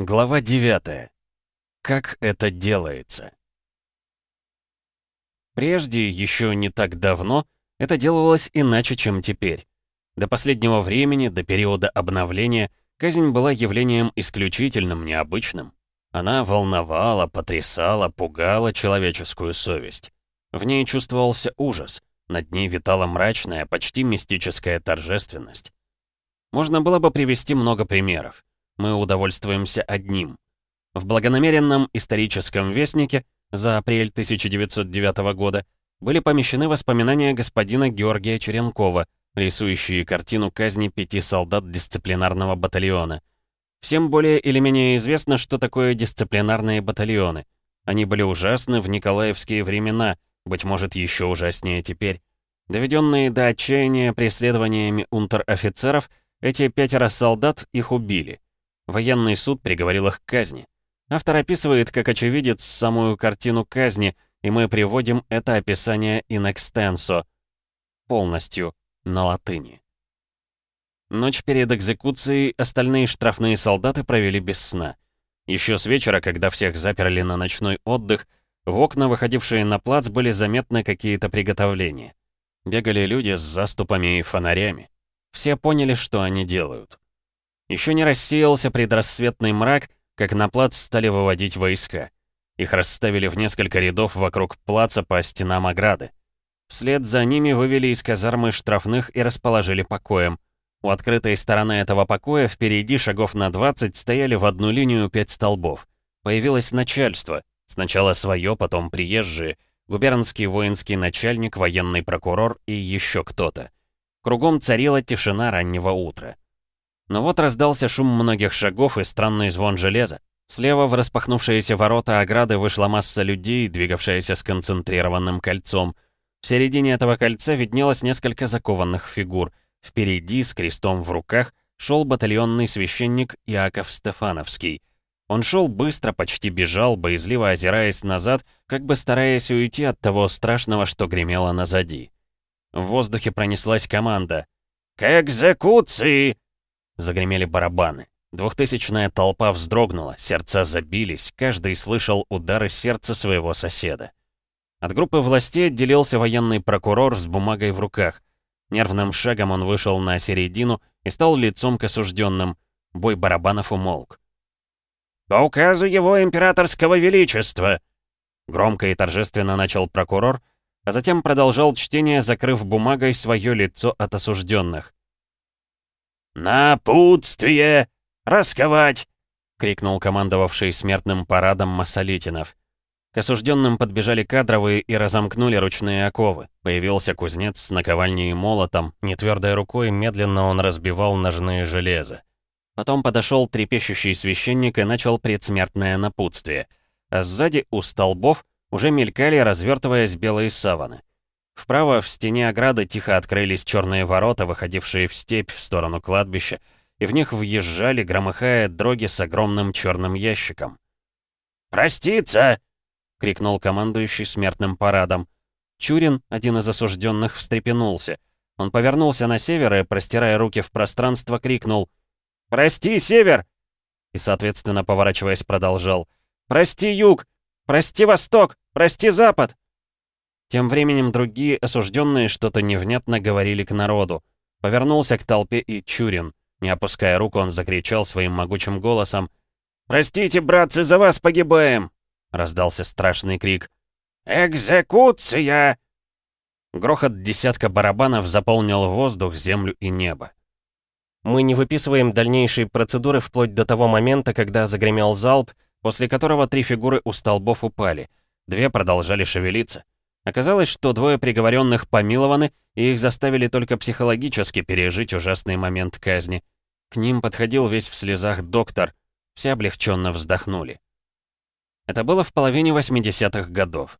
Глава 9. Как это делается? Прежде, еще не так давно, это делалось иначе, чем теперь. До последнего времени, до периода обновления, казнь была явлением исключительным, необычным. Она волновала, потрясала, пугала человеческую совесть. В ней чувствовался ужас, над ней витала мрачная, почти мистическая торжественность. Можно было бы привести много примеров мы удовольствуемся одним. В благонамеренном историческом вестнике за апрель 1909 года были помещены воспоминания господина Георгия Черенкова, рисующие картину казни пяти солдат дисциплинарного батальона. Всем более или менее известно, что такое дисциплинарные батальоны. Они были ужасны в николаевские времена, быть может, еще ужаснее теперь. Доведенные до отчаяния преследованиями унтер-офицеров, эти пятеро солдат их убили. Военный суд приговорил их к казни. Автор описывает, как очевидец, самую картину казни, и мы приводим это описание in extenso, полностью, на латыни. Ночь перед экзекуцией остальные штрафные солдаты провели без сна. Еще с вечера, когда всех заперли на ночной отдых, в окна, выходившие на плац, были заметны какие-то приготовления. Бегали люди с заступами и фонарями. Все поняли, что они делают. Еще не рассеялся предрассветный мрак, как на плац стали выводить войска. Их расставили в несколько рядов вокруг плаца по стенам ограды. Вслед за ними вывели из казармы штрафных и расположили покоем. У открытой стороны этого покоя впереди шагов на 20 стояли в одну линию пять столбов. Появилось начальство. Сначала свое, потом приезжие. Губернский воинский начальник, военный прокурор и еще кто-то. Кругом царила тишина раннего утра. Но вот раздался шум многих шагов и странный звон железа. Слева в распахнувшиеся ворота ограды вышла масса людей, двигавшаяся сконцентрированным кольцом. В середине этого кольца виднелось несколько закованных фигур. Впереди, с крестом в руках, шел батальонный священник Иаков Стефановский. Он шел быстро, почти бежал, боязливо озираясь назад, как бы стараясь уйти от того страшного, что гремело назади. В воздухе пронеслась команда. «К экзекуции!» Загремели барабаны. Двухтысячная толпа вздрогнула, сердца забились, каждый слышал удары сердца своего соседа. От группы властей отделился военный прокурор с бумагой в руках. Нервным шагом он вышел на середину и стал лицом к осужденным. Бой барабанов умолк. «По указу его императорского величества!» Громко и торжественно начал прокурор, а затем продолжал чтение, закрыв бумагой свое лицо от осужденных. «Напутствие! Расковать!» — крикнул командовавший смертным парадом Масолитинов. К осужденным подбежали кадровые и разомкнули ручные оковы. Появился кузнец с наковальней и молотом, нетвердой рукой медленно он разбивал ножные железа. Потом подошел трепещущий священник и начал предсмертное напутствие. А сзади у столбов уже мелькали, развертываясь белые саваны. Вправо в стене ограды тихо открылись черные ворота, выходившие в степь в сторону кладбища, и в них въезжали, громыхая дроги с огромным черным ящиком. «Проститься!» — крикнул командующий смертным парадом. Чурин, один из осужденных, встрепенулся. Он повернулся на север и, простирая руки в пространство, крикнул «Прости, север!» И, соответственно, поворачиваясь, продолжал «Прости, юг! Прости, восток! Прости, запад!» Тем временем другие осужденные что-то невнятно говорили к народу. Повернулся к толпе и Чурин. Не опуская руку, он закричал своим могучим голосом. «Простите, братцы, за вас погибаем!» Раздался страшный крик. «Экзекуция!» Грохот десятка барабанов заполнил воздух, землю и небо. Мы не выписываем дальнейшие процедуры вплоть до того момента, когда загремел залп, после которого три фигуры у столбов упали. Две продолжали шевелиться. Оказалось, что двое приговоренных помилованы, и их заставили только психологически пережить ужасный момент казни. К ним подходил весь в слезах доктор. Все облегченно вздохнули. Это было в половине 80-х годов.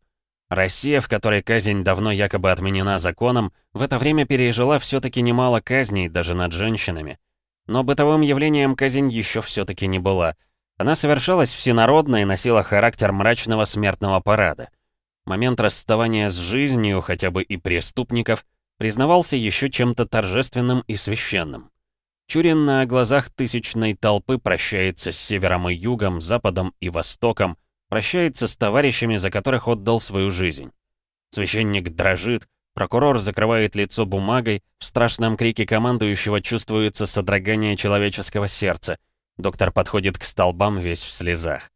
Россия, в которой казнь давно якобы отменена законом, в это время пережила все-таки немало казней, даже над женщинами. Но бытовым явлением казнь еще все-таки не была. Она совершалась всенародно и носила характер мрачного смертного парада. Момент расставания с жизнью, хотя бы и преступников, признавался еще чем-то торжественным и священным. Чурин на глазах тысячной толпы прощается с севером и югом, западом и востоком, прощается с товарищами, за которых отдал свою жизнь. Священник дрожит, прокурор закрывает лицо бумагой, в страшном крике командующего чувствуется содрогание человеческого сердца. Доктор подходит к столбам весь в слезах.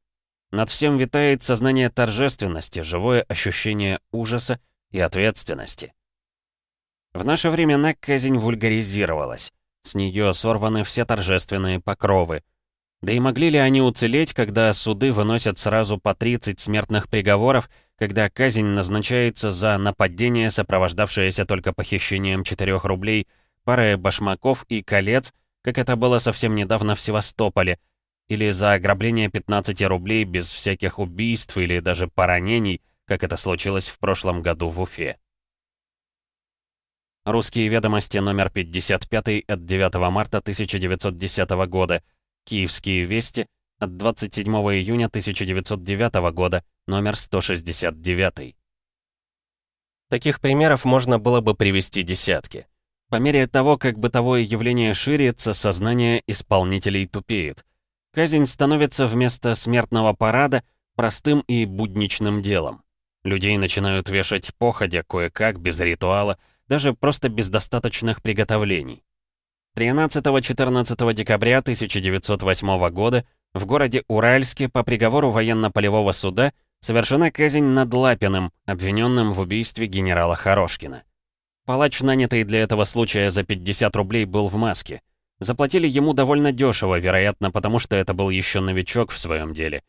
Над всем витает сознание торжественности, живое ощущение ужаса и ответственности. В наше времена казнь вульгаризировалась. С нее сорваны все торжественные покровы. Да и могли ли они уцелеть, когда суды выносят сразу по 30 смертных приговоров, когда казнь назначается за нападение, сопровождавшееся только похищением 4 рублей, парой башмаков и колец, как это было совсем недавно в Севастополе, или за ограбление 15 рублей без всяких убийств или даже поранений, как это случилось в прошлом году в Уфе. Русские ведомости номер 55 от 9 марта 1910 года. Киевские вести от 27 июня 1909 года, номер 169. Таких примеров можно было бы привести десятки. По мере того, как бытовое явление ширится, сознание исполнителей тупеет. Казнь становится вместо смертного парада простым и будничным делом. Людей начинают вешать походя кое-как, без ритуала, даже просто без достаточных приготовлений. 13-14 декабря 1908 года в городе Уральске по приговору военно-полевого суда совершена казнь над Лапиным, обвиненным в убийстве генерала Хорошкина. Палач, нанятый для этого случая за 50 рублей, был в маске. Заплатили ему довольно дешево, вероятно, потому что это был еще новичок в своем деле.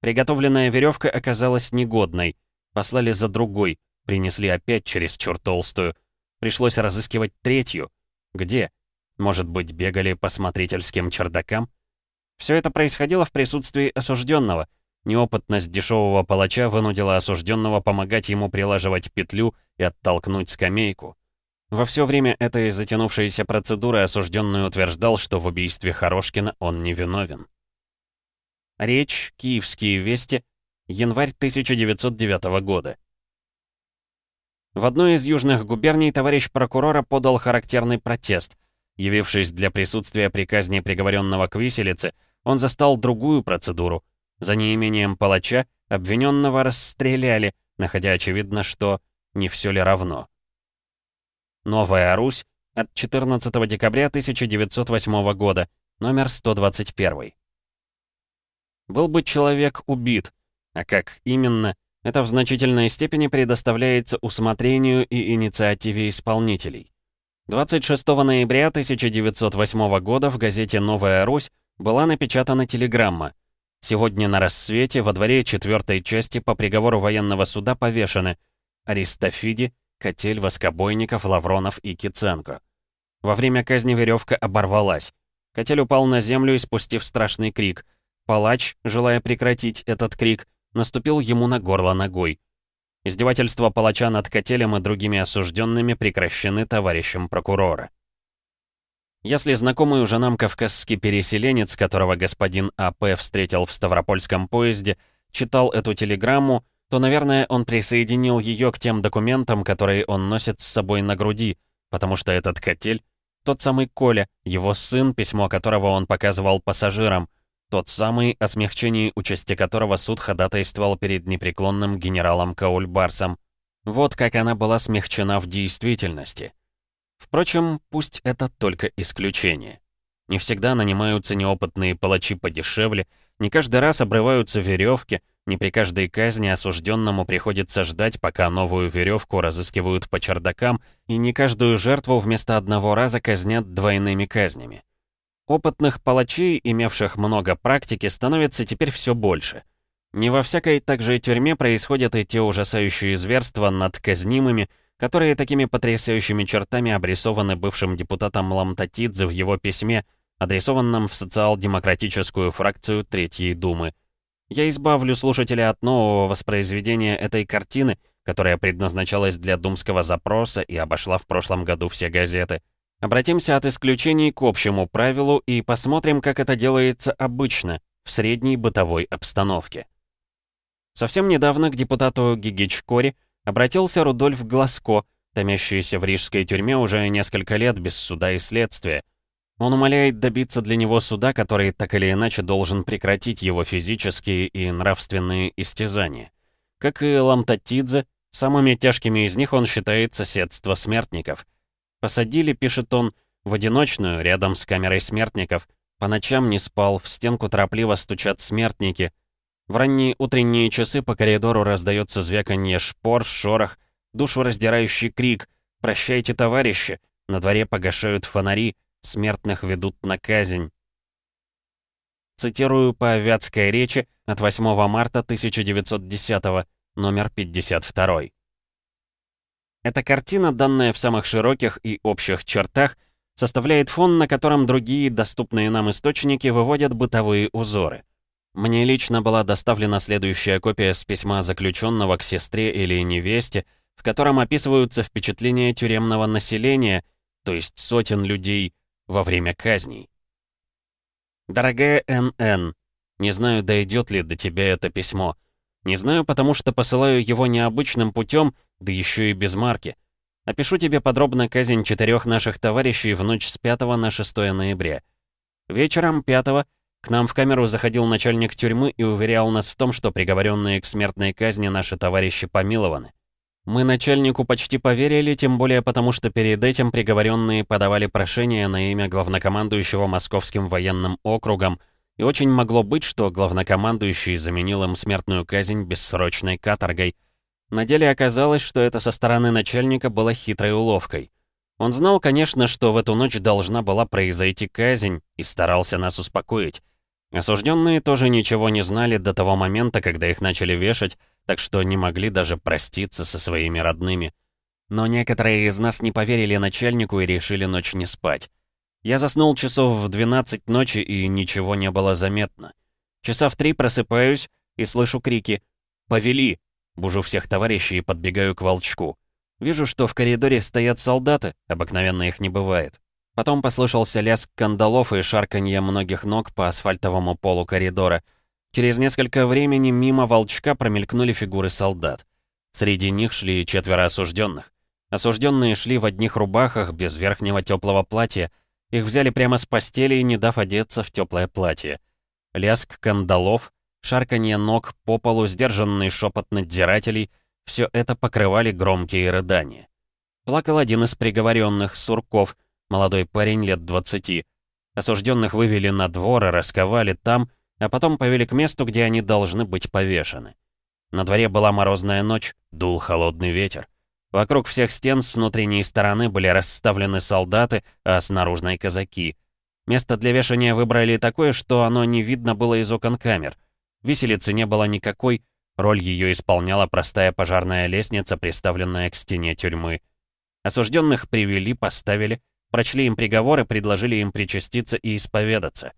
Приготовленная веревка оказалась негодной. Послали за другой, принесли опять через чур толстую — Пришлось разыскивать третью. Где? Может быть, бегали по смотрительским чердакам? Все это происходило в присутствии осужденного. Неопытность дешевого палача вынудила осужденного помогать ему прилаживать петлю и оттолкнуть скамейку. Во все время этой затянувшейся процедуры осужденный утверждал, что в убийстве Хорошкина он не виновен. Речь «Киевские вести», январь 1909 года. В одной из южных губерний товарищ прокурора подал характерный протест. Явившись для присутствия при казни приговоренного к виселице, он застал другую процедуру. За неимением палача обвиненного расстреляли, находя очевидно, что не все ли равно. Новая Русь от 14 декабря 1908 года, номер 121. Был бы человек убит, а как именно – это в значительной степени предоставляется усмотрению и инициативе исполнителей. 26 ноября 1908 года в газете «Новая Русь» была напечатана телеграмма. Сегодня на рассвете во дворе четвертой части по приговору военного суда повешены Аристофиди, Котель, Воскобойников, Лавронов и Киценко. Во время казни веревка оборвалась. Котель упал на землю, испустив страшный крик. Палач, желая прекратить этот крик, наступил ему на горло ногой. Издевательства палача над Котелем и другими осужденными прекращены товарищем прокурора. Если знакомый уже нам кавказский переселенец, которого господин А.П. встретил в Ставропольском поезде, читал эту телеграмму, то, наверное, он присоединил ее к тем документам, которые он носит с собой на груди, потому что этот котель — тот самый Коля, его сын, письмо которого он показывал пассажирам, тот самый, о смягчении участи которого суд ходатайствовал перед непреклонным генералом Каульбарсом. Вот как она была смягчена в действительности. Впрочем, пусть это только исключение. Не всегда нанимаются неопытные палачи подешевле, не каждый раз обрываются веревки, не при каждой казни осужденному приходится ждать, пока новую веревку разыскивают по чердакам, и не каждую жертву вместо одного раза казнят двойными казнями. Опытных палачей, имевших много практики, становится теперь все больше. Не во всякой также тюрьме происходят и те ужасающие зверства над казнимыми, которые такими потрясающими чертами обрисованы бывшим депутатом Ламтатидзе в его письме, адресованном в социал-демократическую фракцию Третьей Думы. Я избавлю слушателя от нового воспроизведения этой картины, которая предназначалась для думского запроса и обошла в прошлом году все газеты. Обратимся от исключений к общему правилу и посмотрим, как это делается обычно, в средней бытовой обстановке. Совсем недавно к депутату Гигичкори обратился Рудольф Гласко, томящийся в рижской тюрьме уже несколько лет без суда и следствия. Он умоляет добиться для него суда, который так или иначе должен прекратить его физические и нравственные истязания. Как и Ламтатидзе, самыми тяжкими из них он считает соседство смертников. «Посадили», — пишет он, — «в одиночную, рядом с камерой смертников. По ночам не спал, в стенку торопливо стучат смертники. В ранние утренние часы по коридору раздается звяканье шпор, шорох, душу раздирающий крик «Прощайте, товарищи!» На дворе погашают фонари, смертных ведут на казнь. Цитирую по авиатской речи от 8 марта 1910 номер 52. Эта картина, данная в самых широких и общих чертах, составляет фон, на котором другие доступные нам источники выводят бытовые узоры. Мне лично была доставлена следующая копия с письма заключенного к сестре или невесте, в котором описываются впечатления тюремного населения, то есть сотен людей, во время казней. Дорогая НН, не знаю, дойдет ли до тебя это письмо. Не знаю, потому что посылаю его необычным путем, да еще и без марки. Опишу тебе подробно казнь четырех наших товарищей в ночь с 5 на 6 ноября. Вечером 5 к нам в камеру заходил начальник тюрьмы и уверял нас в том, что приговоренные к смертной казни наши товарищи помилованы. Мы начальнику почти поверили, тем более потому, что перед этим приговоренные подавали прошение на имя главнокомандующего Московским военным округом, и очень могло быть, что главнокомандующий заменил им смертную казнь бессрочной каторгой. На деле оказалось, что это со стороны начальника было хитрой уловкой. Он знал, конечно, что в эту ночь должна была произойти казнь, и старался нас успокоить. Осужденные тоже ничего не знали до того момента, когда их начали вешать, так что не могли даже проститься со своими родными. Но некоторые из нас не поверили начальнику и решили ночь не спать. Я заснул часов в 12 ночи, и ничего не было заметно. Часа в три просыпаюсь и слышу крики «Повели!» Бужу всех товарищей и подбегаю к волчку. Вижу, что в коридоре стоят солдаты, обыкновенно их не бывает. Потом послышался лязг кандалов и шарканье многих ног по асфальтовому полу коридора. Через несколько времени мимо волчка промелькнули фигуры солдат. Среди них шли четверо осужденных. Осужденные шли в одних рубахах, без верхнего теплого платья. Их взяли прямо с постели, не дав одеться в теплое платье. Лязг кандалов, шарканье ног по полу, сдержанный шепот надзирателей — все это покрывали громкие рыдания. Плакал один из приговоренных, Сурков — молодой парень лет 20. Осужденных вывели на двор и расковали там, а потом повели к месту, где они должны быть повешены. На дворе была морозная ночь, дул холодный ветер. Вокруг всех стен с внутренней стороны были расставлены солдаты, а с наружной — казаки. Место для вешания выбрали такое, что оно не видно было из окон камер. Виселицы не было никакой, роль ее исполняла простая пожарная лестница, приставленная к стене тюрьмы. Осужденных привели, поставили, Прочли им приговор и предложили им причаститься и исповедаться.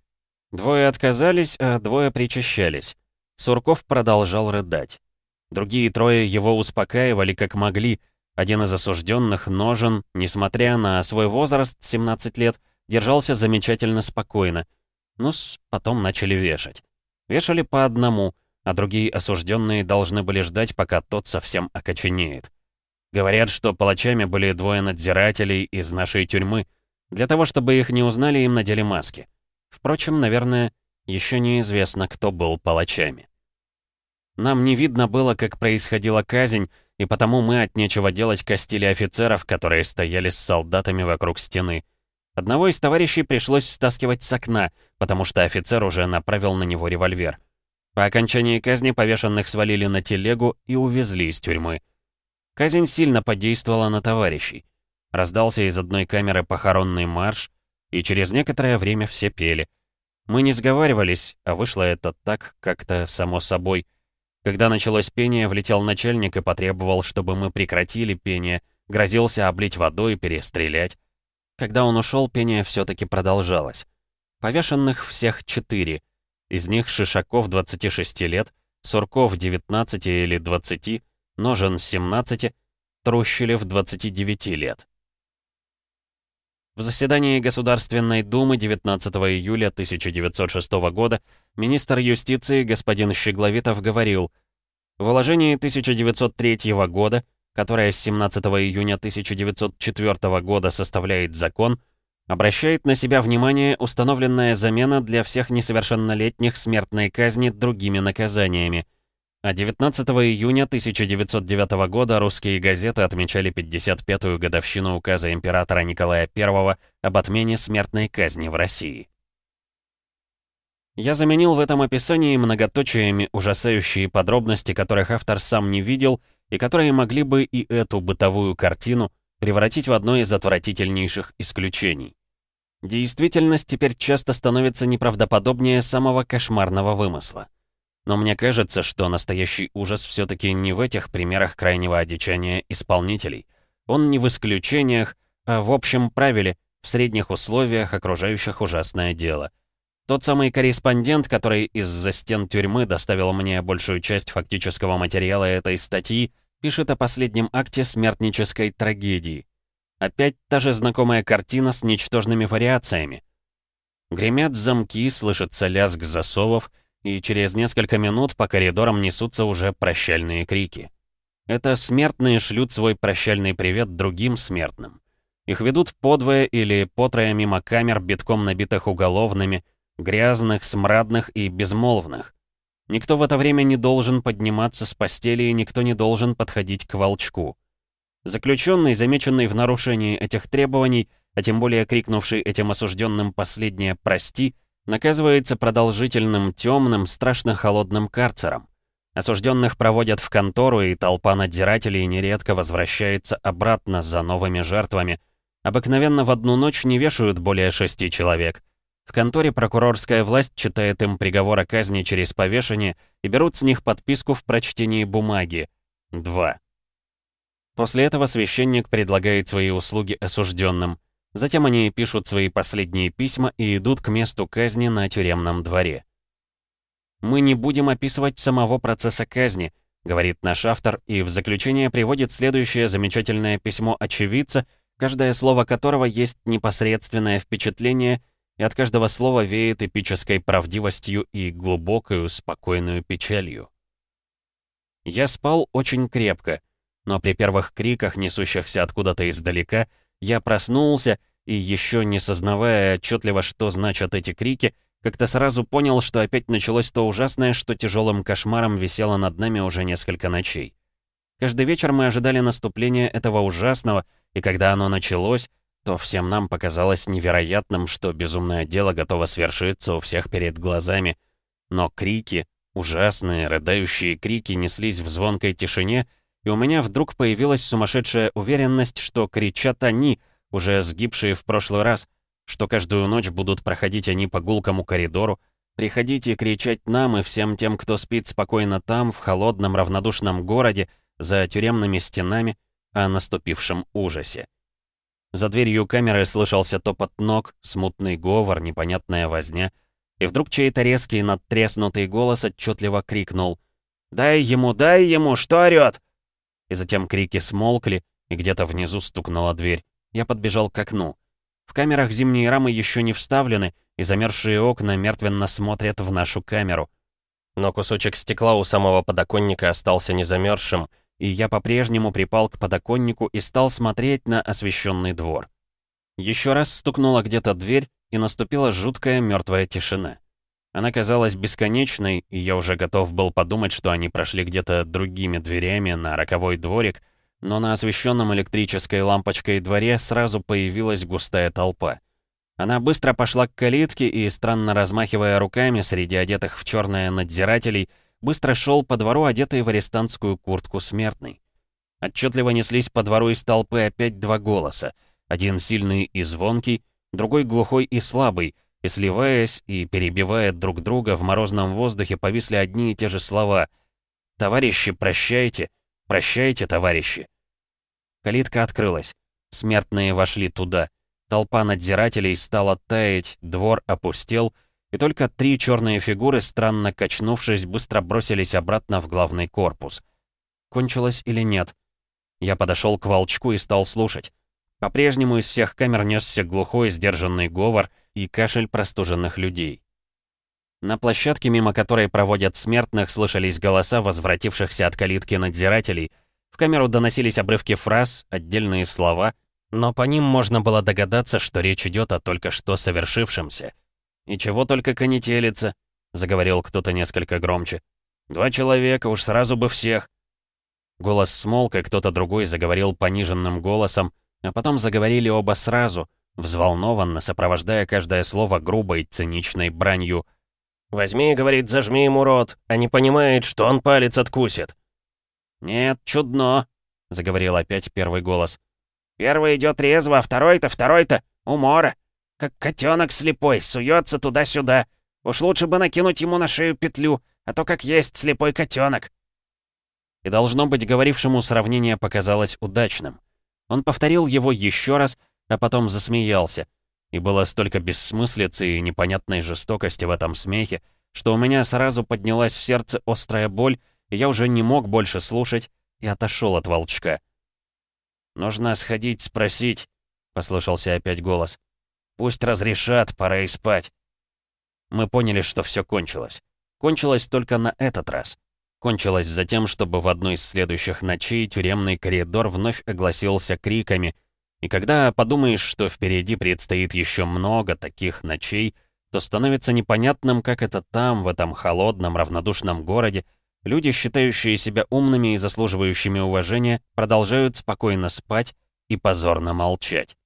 Двое отказались, а двое причащались. Сурков продолжал рыдать. Другие трое его успокаивали как могли. Один из осужденных, Ножен, несмотря на свой возраст, 17 лет, держался замечательно спокойно. ну потом начали вешать. Вешали по одному, а другие осужденные должны были ждать, пока тот совсем окоченеет. Говорят, что палачами были двое надзирателей из нашей тюрьмы. Для того, чтобы их не узнали, им надели маски. Впрочем, наверное, еще неизвестно, кто был палачами. Нам не видно было, как происходила казнь, и потому мы от нечего делать костили офицеров, которые стояли с солдатами вокруг стены. Одного из товарищей пришлось стаскивать с окна, потому что офицер уже направил на него револьвер. По окончании казни повешенных свалили на телегу и увезли из тюрьмы. Казнь сильно подействовала на товарищей. Раздался из одной камеры похоронный марш, и через некоторое время все пели. Мы не сговаривались, а вышло это так, как-то само собой. Когда началось пение, влетел начальник и потребовал, чтобы мы прекратили пение, грозился облить водой и перестрелять. Когда он ушел, пение все-таки продолжалось. Повешенных всех четыре. Из них Шишаков 26 лет, Сурков 19 или 20, Ножен 17, Трущелев 29 лет. В заседании Государственной Думы 19 июля 1906 года министр юстиции господин Щегловитов говорил, в уложении 1903 года, которое с 17 июня 1904 года составляет закон, Обращает на себя внимание установленная замена для всех несовершеннолетних смертной казни другими наказаниями. А 19 июня 1909 года русские газеты отмечали 55-ю годовщину указа императора Николая I об отмене смертной казни в России. Я заменил в этом описании многоточиями ужасающие подробности, которых автор сам не видел, и которые могли бы и эту бытовую картину превратить в одно из отвратительнейших исключений. Действительность теперь часто становится неправдоподобнее самого кошмарного вымысла. Но мне кажется, что настоящий ужас все-таки не в этих примерах крайнего одичания исполнителей. Он не в исключениях, а в общем правиле, в средних условиях, окружающих ужасное дело. Тот самый корреспондент, который из-за стен тюрьмы доставил мне большую часть фактического материала этой статьи, пишет о последнем акте смертнической трагедии. Опять та же знакомая картина с ничтожными вариациями. Гремят замки, слышится лязг засовов, и через несколько минут по коридорам несутся уже прощальные крики. Это смертные шлют свой прощальный привет другим смертным. Их ведут подвое или потрое мимо камер, битком набитых уголовными, грязных, смрадных и безмолвных. Никто в это время не должен подниматься с постели, и никто не должен подходить к волчку. Заключенный, замеченный в нарушении этих требований, а тем более крикнувший этим осужденным последнее «прости», наказывается продолжительным, темным, страшно холодным карцером. Осужденных проводят в контору, и толпа надзирателей нередко возвращается обратно за новыми жертвами. Обыкновенно в одну ночь не вешают более шести человек. В конторе прокурорская власть читает им приговор о казни через повешение и берут с них подписку в прочтении бумаги. 2. После этого священник предлагает свои услуги осужденным. Затем они пишут свои последние письма и идут к месту казни на тюремном дворе. «Мы не будем описывать самого процесса казни», — говорит наш автор, и в заключение приводит следующее замечательное письмо очевидца, каждое слово которого есть непосредственное впечатление и от каждого слова веет эпической правдивостью и глубокою, спокойную печалью. Я спал очень крепко, но при первых криках, несущихся откуда-то издалека, я проснулся и, еще не сознавая отчетливо, что значат эти крики, как-то сразу понял, что опять началось то ужасное, что тяжелым кошмаром висело над нами уже несколько ночей. Каждый вечер мы ожидали наступления этого ужасного, и когда оно началось, то всем нам показалось невероятным, что безумное дело готово свершиться у всех перед глазами. Но крики, ужасные, рыдающие крики неслись в звонкой тишине, и у меня вдруг появилась сумасшедшая уверенность, что кричат они, уже сгибшие в прошлый раз, что каждую ночь будут проходить они по гулкому коридору, приходить и кричать нам и всем тем, кто спит спокойно там, в холодном равнодушном городе, за тюремными стенами, о наступившем ужасе. За дверью камеры слышался топот ног, смутный говор, непонятная возня. И вдруг чей-то резкий надтреснутый голос отчетливо крикнул «Дай ему, дай ему, что орёт?» И затем крики смолкли, и где-то внизу стукнула дверь. Я подбежал к окну. В камерах зимние рамы еще не вставлены, и замерзшие окна мертвенно смотрят в нашу камеру. Но кусочек стекла у самого подоконника остался незамерзшим, и я по-прежнему припал к подоконнику и стал смотреть на освещенный двор. Еще раз стукнула где-то дверь, и наступила жуткая мертвая тишина. Она казалась бесконечной, и я уже готов был подумать, что они прошли где-то другими дверями на роковой дворик, но на освещенном электрической лампочкой дворе сразу появилась густая толпа. Она быстро пошла к калитке и, странно размахивая руками среди одетых в черное надзирателей, быстро шел по двору, одетый в арестантскую куртку смертный. Отчетливо неслись по двору из толпы опять два голоса. Один сильный и звонкий, другой глухой и слабый, и сливаясь и перебивая друг друга, в морозном воздухе повисли одни и те же слова. «Товарищи, прощайте! Прощайте, товарищи!» Калитка открылась. Смертные вошли туда. Толпа надзирателей стала таять, двор опустел — и только три черные фигуры, странно качнувшись, быстро бросились обратно в главный корпус. Кончилось или нет? Я подошел к волчку и стал слушать. По-прежнему из всех камер несся глухой, сдержанный говор и кашель простуженных людей. На площадке, мимо которой проводят смертных, слышались голоса возвратившихся от калитки надзирателей. В камеру доносились обрывки фраз, отдельные слова, но по ним можно было догадаться, что речь идет о только что совершившемся. «И чего только конетелится», — заговорил кто-то несколько громче. «Два человека, уж сразу бы всех». Голос смолк, и кто-то другой заговорил пониженным голосом, а потом заговорили оба сразу, взволнованно, сопровождая каждое слово грубой, циничной бранью. «Возьми, — говорит, — зажми ему рот, а не понимает, что он палец откусит». «Нет, чудно», — заговорил опять первый голос. «Первый идет резво, а второй-то, второй-то, умора. Как котенок слепой, суется туда-сюда. Уж лучше бы накинуть ему на шею петлю, а то как есть слепой котенок. И должно быть, говорившему сравнение показалось удачным. Он повторил его еще раз, а потом засмеялся. И было столько бессмыслицы и непонятной жестокости в этом смехе, что у меня сразу поднялась в сердце острая боль, и я уже не мог больше слушать и отошел от волчка. «Нужно сходить спросить», — послышался опять голос. «Пусть разрешат, пора и спать». Мы поняли, что все кончилось. Кончилось только на этот раз. Кончилось затем, чтобы в одной из следующих ночей тюремный коридор вновь огласился криками. И когда подумаешь, что впереди предстоит еще много таких ночей, то становится непонятным, как это там, в этом холодном, равнодушном городе, люди, считающие себя умными и заслуживающими уважения, продолжают спокойно спать и позорно молчать.